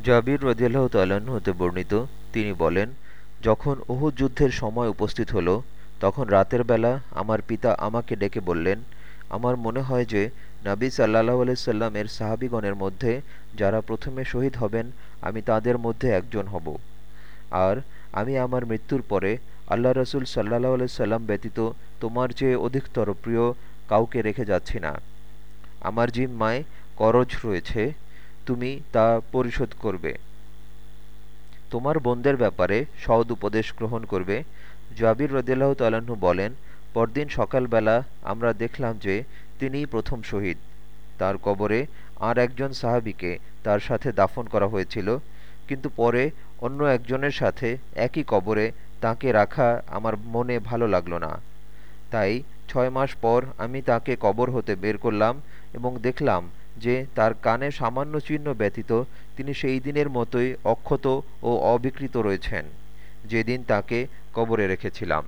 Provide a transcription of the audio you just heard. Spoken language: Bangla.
জাবির রদিয়াল্লাহ তাল্লাহ্ন হতে বর্ণিত, তিনি বলেন, যখন উহুদ যুদ্ধের সময় উপস্থিত হলো, তখন রাতের বেলা আমার পিতা আমাকে ডেকে বললেন, আমার মনে হয় যে নাবী সাল্লাহ আলাইসাল্লামের সাহাবিগণের মধ্যে যারা প্রথমে শহীদ হবেন, আমি তাদের মধ্যে একজন হব। আর আমি আমার মৃত্যুর পরে আল্লাহ রসুল সাল্লাহ আলাইসাল্লাম ব্যতীত তোমার চেয়ে অধিকতর প্রিয় কাউকে রেখে যাচ্ছি না। আমার জিম্মায় করজ রয়েছে তুমি তা পরিশোধ করবে। তোমার বোনদের ব্যাপারে সৎ উপদেশ গ্রহণ করবে। জাবির রদিল্লাহ তাল্লাহ্ন বলেন, পরদিন সকালবেলা আমরা দেখলাম যে তিনিই প্রথম শহীদ। তার কবরে আর একজন সাহাবিকে তার সাথে দাফন করা হয়েছিল, কিন্তু পরে অন্য একজনের সাথে একই কবরে তাকে রাখা আমার মনে ভালো লাগল না। তাই ছয় মাস পর আমি তাকে কবর হতে বের করলাম এবং দেখলাম যে তার কানে সামান্য চিহ্ন ব্যতীত তিনি সেই দিনের মতোই অক্ষত ও অবিকৃত রয়েছেন। যেদিন তাকে কবরে রেখেছিলাম।